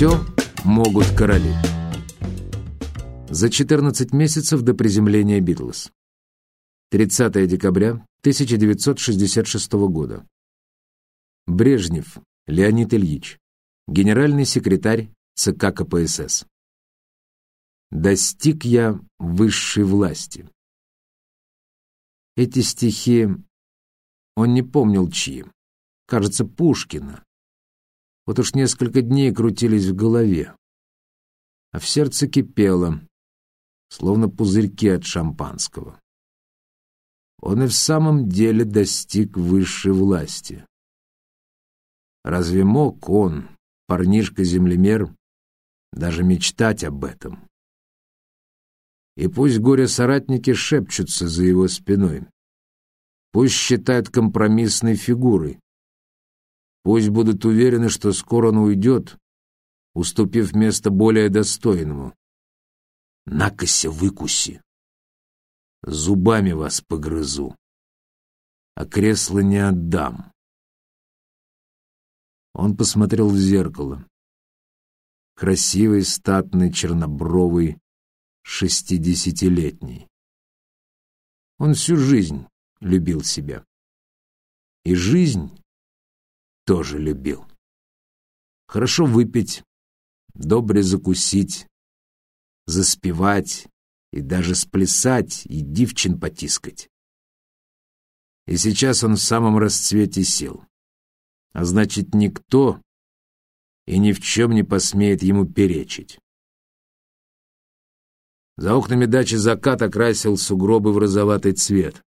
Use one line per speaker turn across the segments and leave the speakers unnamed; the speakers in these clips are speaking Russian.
Все могут короли. За 14 месяцев до приземления Битлз. 30 декабря 1966 года. Брежнев Леонид Ильич, генеральный секретарь ЦК КПСС. «Достиг я высшей власти». Эти стихи он не помнил чьи. Кажется, Пушкина. Вот уж несколько дней крутились в голове. А в сердце кипело, словно пузырьки от шампанского. Он и в самом деле достиг высшей власти. Разве мог он, парнишка-землемер, даже мечтать об этом? И пусть горе-соратники шепчутся за его спиной. Пусть считают компромиссной фигурой. Пусть будут уверены, что скоро он уйдет, уступив место более достойному. Накося выкуси. Зубами вас погрызу, а кресло не отдам. Он посмотрел в зеркало. Красивый, статный, чернобровый, шестидесятилетний. Он всю жизнь любил себя. И жизнь тоже любил. Хорошо выпить, добре закусить, заспевать и даже сплясать и девчин потискать. И сейчас он в самом расцвете сил. А значит, никто и ни в чем не посмеет ему перечить. За окнами дачи закат окрасил сугробы в розоватый цвет.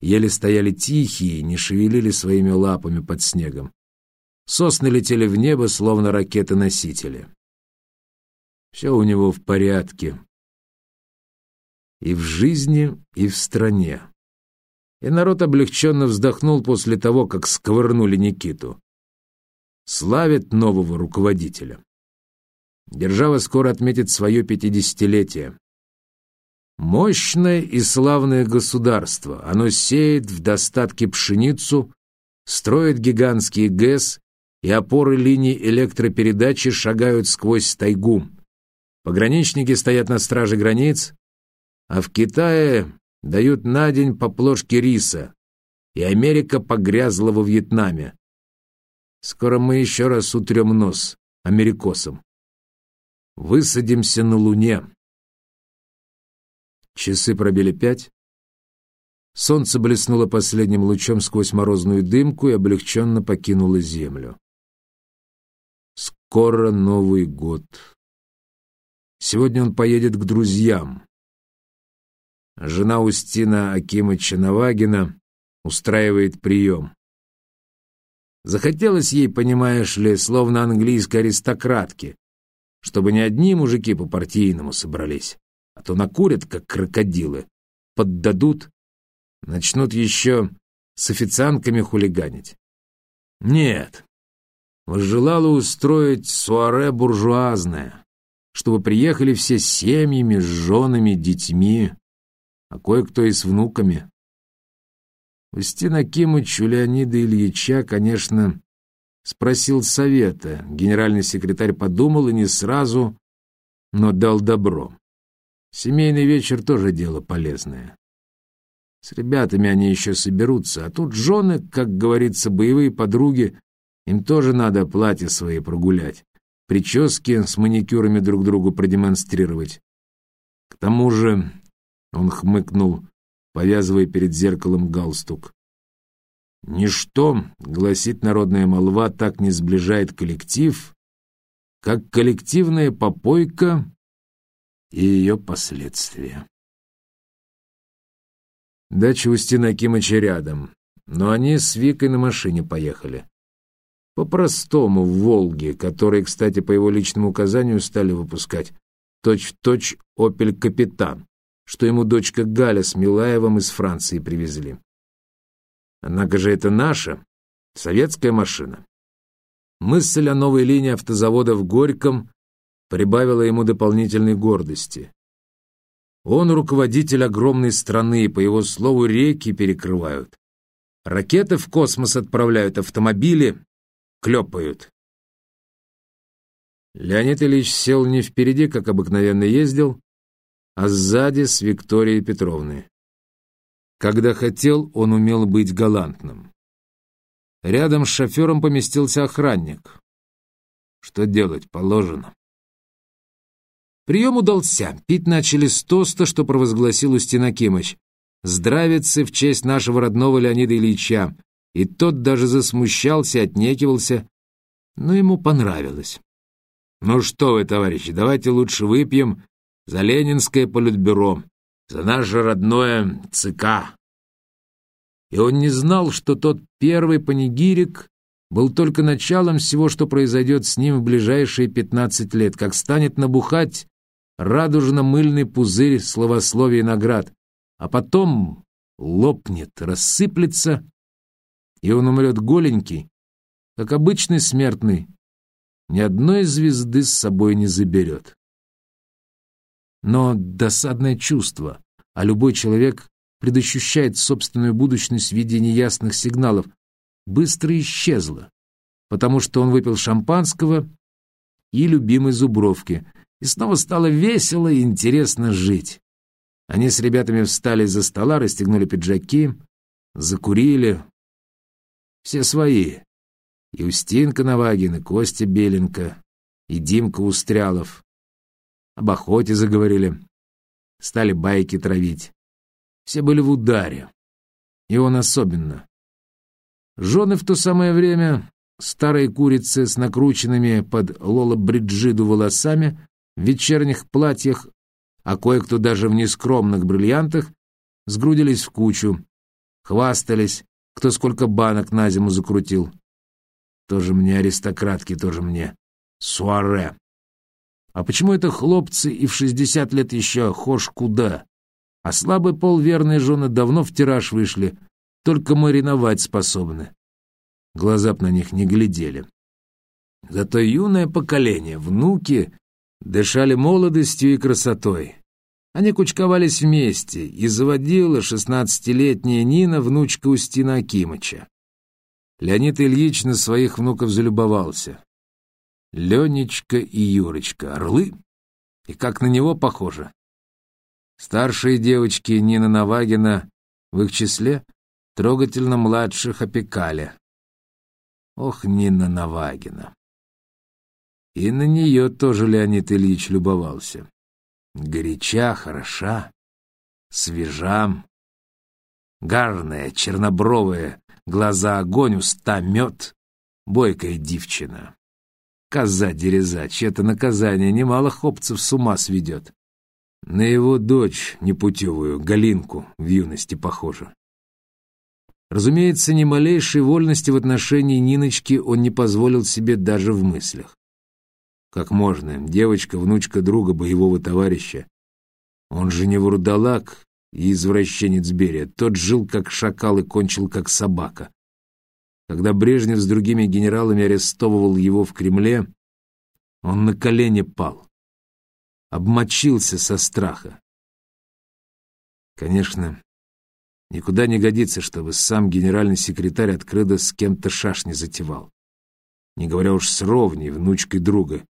Еле стояли тихие, не шевелили своими лапами под снегом. Сосны летели в небо, словно ракеты-носители. Все у него в порядке. И в жизни, и в стране. И народ облегченно вздохнул после того, как сковырнули Никиту. Славит нового руководителя. Держава скоро отметит свое пятидесятилетие. Мощное и славное государство. Оно сеет в достатке пшеницу, строит гигантские ГЭС, и опоры линий электропередачи шагают сквозь тайгу. Пограничники стоят на страже границ, а в Китае дают на день по плошке риса, и Америка погрязла во Вьетнаме. Скоро мы еще раз утрем нос америкосом. Высадимся на Луне. Часы пробили пять. Солнце блеснуло последним лучом сквозь морозную дымку и облегченно покинуло землю. Скоро Новый год. Сегодня он поедет к друзьям. Жена Устина Акимыча Навагина устраивает прием. Захотелось ей, понимаешь ли, словно английской аристократки, чтобы не одни мужики по-партийному собрались, а то накурят, как крокодилы, поддадут, начнут еще с официантками хулиганить. Нет, возжелала устроить суаре буржуазное, чтобы приехали все с семьями, с женами, детьми, а кое-кто и с внуками. Устин Акимыч у Леонида Ильича, конечно, спросил совета. Генеральный секретарь подумал и не сразу, но дал добро. Семейный вечер тоже дело полезное. С ребятами они еще соберутся, а тут жены, как говорится, боевые подруги, им тоже надо платья свои прогулять, прически с маникюрами друг другу продемонстрировать. К тому же, он хмыкнул, повязывая перед зеркалом галстук. Ничто, гласит народная молва, так не сближает коллектив, как коллективная попойка и ее последствия. Дача Устина Акимыча рядом, но они с Викой на машине поехали. По-простому в «Волге», который, кстати, по его личному указанию стали выпускать, точь-в-точь «Опель Капитан», что ему дочка Галя с Милаевым из Франции привезли. Однако же это наша, советская машина. Мысль о новой линии автозавода в Горьком прибавила ему дополнительной гордости. Он руководитель огромной страны, и, по его слову, реки перекрывают. Ракеты в космос отправляют, автомобили клепают. Леонид Ильич сел не впереди, как обыкновенно ездил, а сзади с Викторией Петровной. Когда хотел, он умел быть галантным. Рядом с шофером поместился охранник. Что делать положено? Прием удался. Пить начали с тоста, что провозгласил Устин Акимыч. Здравицы в честь нашего родного Леонида Ильича. И тот даже засмущался, отнекивался, но ему понравилось. «Ну что вы, товарищи, давайте лучше выпьем за Ленинское политбюро, за наше родное ЦК». И он не знал, что тот первый панигирик был только началом всего, что произойдет с ним в ближайшие пятнадцать лет, как станет набухать радужно-мыльный пузырь словословий наград, а потом лопнет, рассыплется, и он умрет голенький, как обычный смертный, ни одной звезды с собой не заберет. Но досадное чувство, а любой человек предощущает собственную будущность в виде неясных сигналов, быстро исчезло, потому что он выпил шампанского и любимой зубровки, и снова стало весело и интересно жить. Они с ребятами встали из-за стола, расстегнули пиджаки, закурили. Все свои. И Устинка Навагин, и Костя Беленко, и Димка Устрялов. Об охоте заговорили. Стали байки травить. Все были в ударе. И он особенно. Жены в то самое время, старые курицы с накрученными под лола-бриджиду волосами, в вечерних платьях, а кое-кто даже в нескромных бриллиантах, сгрудились в кучу, хвастались, кто сколько банок на зиму закрутил. Тоже мне аристократки, тоже мне суаре. А почему это хлопцы и в шестьдесят лет еще хошь куда? А слабый пол верные жены давно в тираж вышли, только мариновать способны. Глаза б на них не глядели. Зато юное поколение, внуки, дышали молодостью и красотой. Они кучковались вместе, и заводила шестнадцатилетняя Нина, внучка Устина Акимыча. Леонид Ильич на своих внуков залюбовался. Ленечка и Юрочка — орлы, и как на него похоже. Старшие девочки Нина Навагина в их числе трогательно младших опекали. Ох, Нина Навагина. И на нее тоже Леонид Ильич любовался. Горяча, хороша, свежа, гарная, чернобровая, глаза огонь, уста мед, бойкая девчина. Коза дерезач, это наказание немало хопцев с ума сведет. На его дочь непутевую, Галинку, в юности похожа. Разумеется, ни малейшей вольности в отношении Ниночки он не позволил себе даже в мыслях. Как можно, девочка, внучка друга, боевого товарища. Он же не вурдалак, и извращенец Берия. Тот жил как шакал и кончил как собака. Когда Брежнев с другими генералами арестовывал его в Кремле, он на колени пал. Обмочился со страха. Конечно, никуда не годится, чтобы сам генеральный секретарь открыто с кем-то шашни затевал. Не говоря уж с ровней, внучкой друга.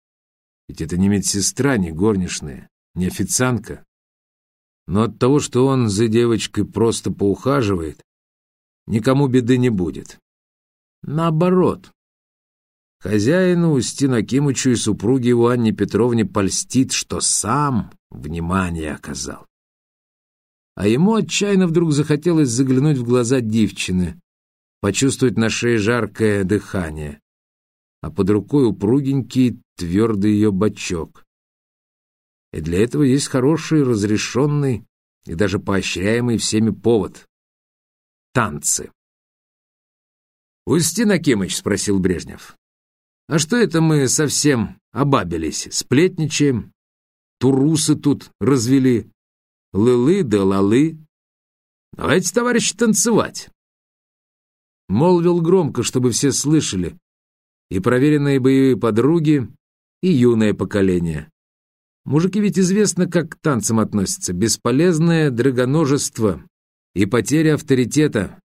Ведь это не медсестра, не горничная, не официантка, но от того, что он за девочкой просто поухаживает, никому беды не будет. Наоборот. Хозяину Устину Акимычу и супруге его Анне Петровне польстит, что сам внимание оказал. А ему отчаянно вдруг захотелось заглянуть в глаза девчины, почувствовать на шее жаркое дыхание, а под рукой упругенький твердый ее бочок. И для этого есть хороший, разрешенный и даже поощряемый всеми повод — танцы. «Устин Акимыч», — спросил Брежнев, — «а что это мы совсем обабились, сплетничаем, турусы тут развели, лылы да лалы? Давайте, товарищи, танцевать!» Молвил громко, чтобы все слышали, и проверенные боевые подруги, и юное поколение. Мужики ведь известно, как к танцам относятся. Бесполезное драгоножество и потеря авторитета.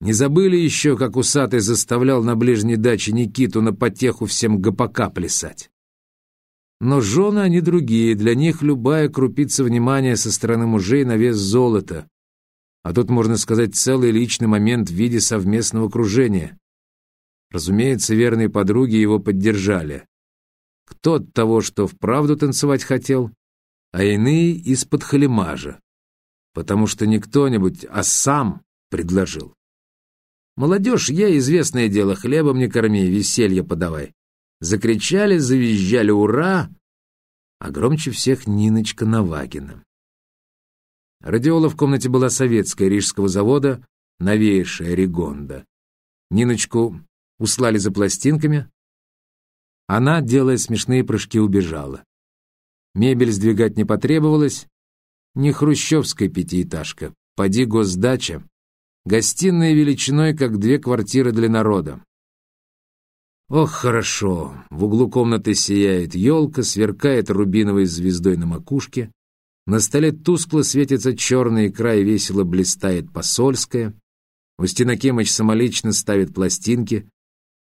Не забыли еще, как усатый заставлял на ближней даче Никиту на потеху всем ГПК плясать. Но жены они другие, для них любая крупица внимания со стороны мужей на вес золота. А тут, можно сказать, целый личный момент в виде совместного кружения. Разумеется, верные подруги его поддержали. Кто от того, что вправду танцевать хотел, а иные из-под халимажа, потому что не кто-нибудь, а сам предложил. Молодежь, я известное дело, хлебом не корми, веселье подавай. Закричали, завизжали «Ура!», а громче всех Ниночка Навагина. Радиола в комнате была советская, рижского завода, новейшая Ригонда. Ниночку услали за пластинками. Она, делая смешные прыжки, убежала. Мебель сдвигать не потребовалось. Не хрущевская пятиэтажка, поди госдача. Гостиная величиной, как две квартиры для народа. Ох, хорошо. В углу комнаты сияет елка, сверкает рубиновой звездой на макушке. На столе тускло светится черный край, весело блистает посольская. Устинакимыч самолично ставит пластинки.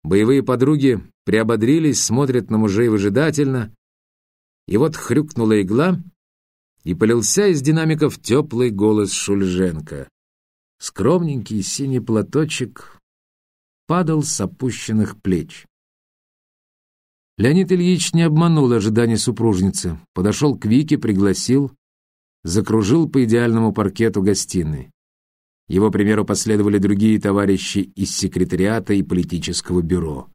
Боевые подруги приободрились, смотрят на мужей выжидательно. И вот хрюкнула игла, и полился из динамиков теплый голос Шульженко. Скромненький синий платочек падал с опущенных плеч. Леонид Ильич не обманул ожидания супружницы. Подошел к Вике, пригласил, закружил по идеальному паркету гостиной. Его примеру последовали другие товарищи из секретариата и политического бюро.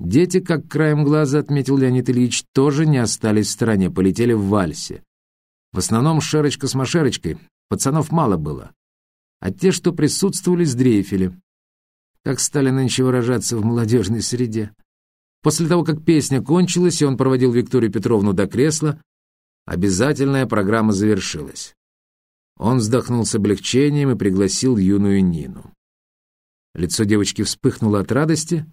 Дети, как краем глаза отметил Леонид Ильич, тоже не остались в стороне, полетели в вальсе. В основном Шерочка с Машерочкой, пацанов мало было. А те, что присутствовали, сдрейфили. Как стали нынче выражаться в молодежной среде. После того, как песня кончилась, и он проводил Викторию Петровну до кресла, обязательная программа завершилась. Он вздохнул с облегчением и пригласил юную Нину. Лицо девочки вспыхнуло от радости,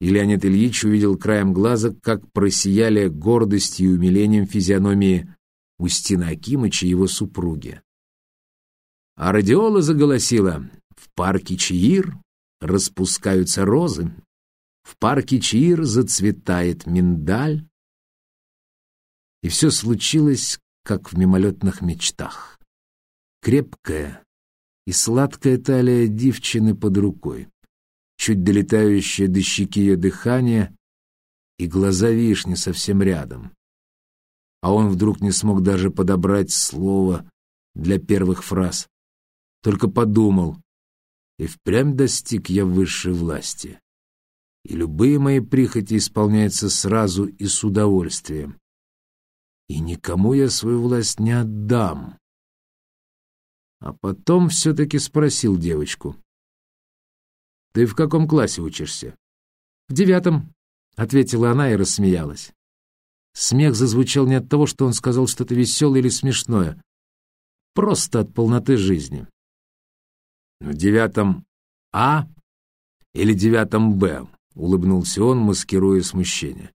и Леонид Ильич увидел краем глаза, как просияли гордостью и умилением физиономии Устина Акимыча и его супруги. А радиола заголосила «В парке Чаир распускаются розы, в парке Чир зацветает миндаль. И все случилось, как в мимолетных мечтах. Крепкая и сладкая талия девчины под рукой, чуть долетающее до щеки ее дыхание и глаза вишни совсем рядом. А он вдруг не смог даже подобрать слово для первых фраз. Только подумал, и впрямь достиг я высшей власти и любые мои прихоти исполняются сразу и с удовольствием. И никому я свою власть не отдам. А потом все-таки спросил девочку. «Ты в каком классе учишься?» «В девятом», — ответила она и рассмеялась. Смех зазвучал не от того, что он сказал что-то веселое или смешное, просто от полноты жизни. «В девятом А или девятом Б?» улыбнулся он, маскируя смущение.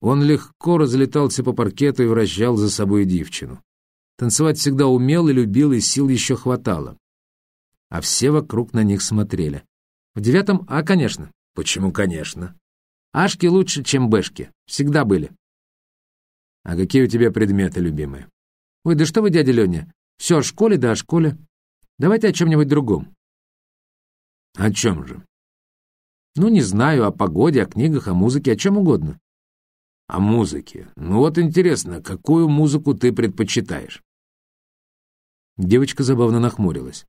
Он легко разлетался по паркету и вращал за собой девчину. Танцевать всегда умел и любил, и сил еще хватало. А все вокруг на них смотрели. В девятом А, конечно. Почему конечно? Ашки лучше, чем Бэшки. Всегда были. А какие у тебя предметы любимые? Ой, да что вы, дядя Леня, все о школе да о школе. Давайте о чем-нибудь другом. О чем же? Ну, не знаю, о погоде, о книгах, о музыке, о чем угодно. О музыке. Ну вот интересно, какую музыку ты предпочитаешь? Девочка забавно нахмурилась.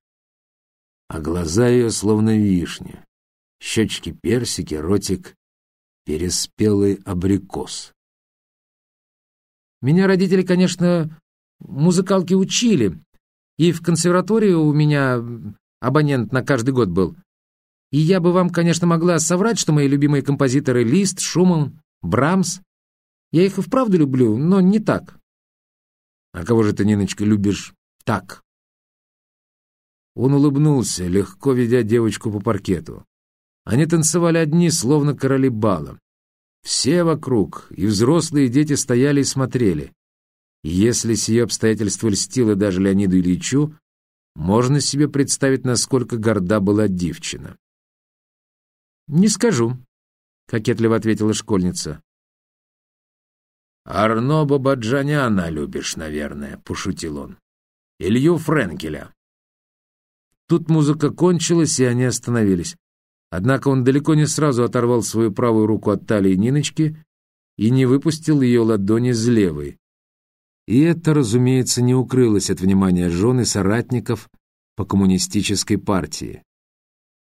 А глаза ее словно вишни. Щечки персики, ротик переспелый абрикос. Меня родители, конечно, музыкалки учили. И в консерватории у меня абонент на каждый год был. И я бы вам, конечно, могла соврать, что мои любимые композиторы Лист, Шуман, Брамс. Я их и вправду люблю, но не так. А кого же ты, Ниночка, любишь так? Он улыбнулся, легко ведя девочку по паркету. Они танцевали одни, словно короли бала. Все вокруг, и взрослые, и дети стояли и смотрели. Если сие обстоятельство льстило даже Леониду Ильичу, можно себе представить, насколько горда была девчина. «Не скажу», — кокетливо ответила школьница. «Арно Бабаджаняна любишь, наверное», — пошутил он. «Илью Френкеля». Тут музыка кончилась, и они остановились. Однако он далеко не сразу оторвал свою правую руку от талии Ниночки и не выпустил ее ладони с левой. И это, разумеется, не укрылось от внимания жены соратников по коммунистической партии.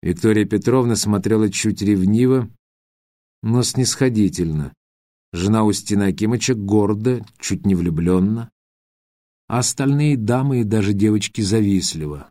Виктория Петровна смотрела чуть ревниво, но снисходительно. Жена Устина Акимыча гордо, чуть не влюбленно, а остальные дамы и даже девочки завистливо.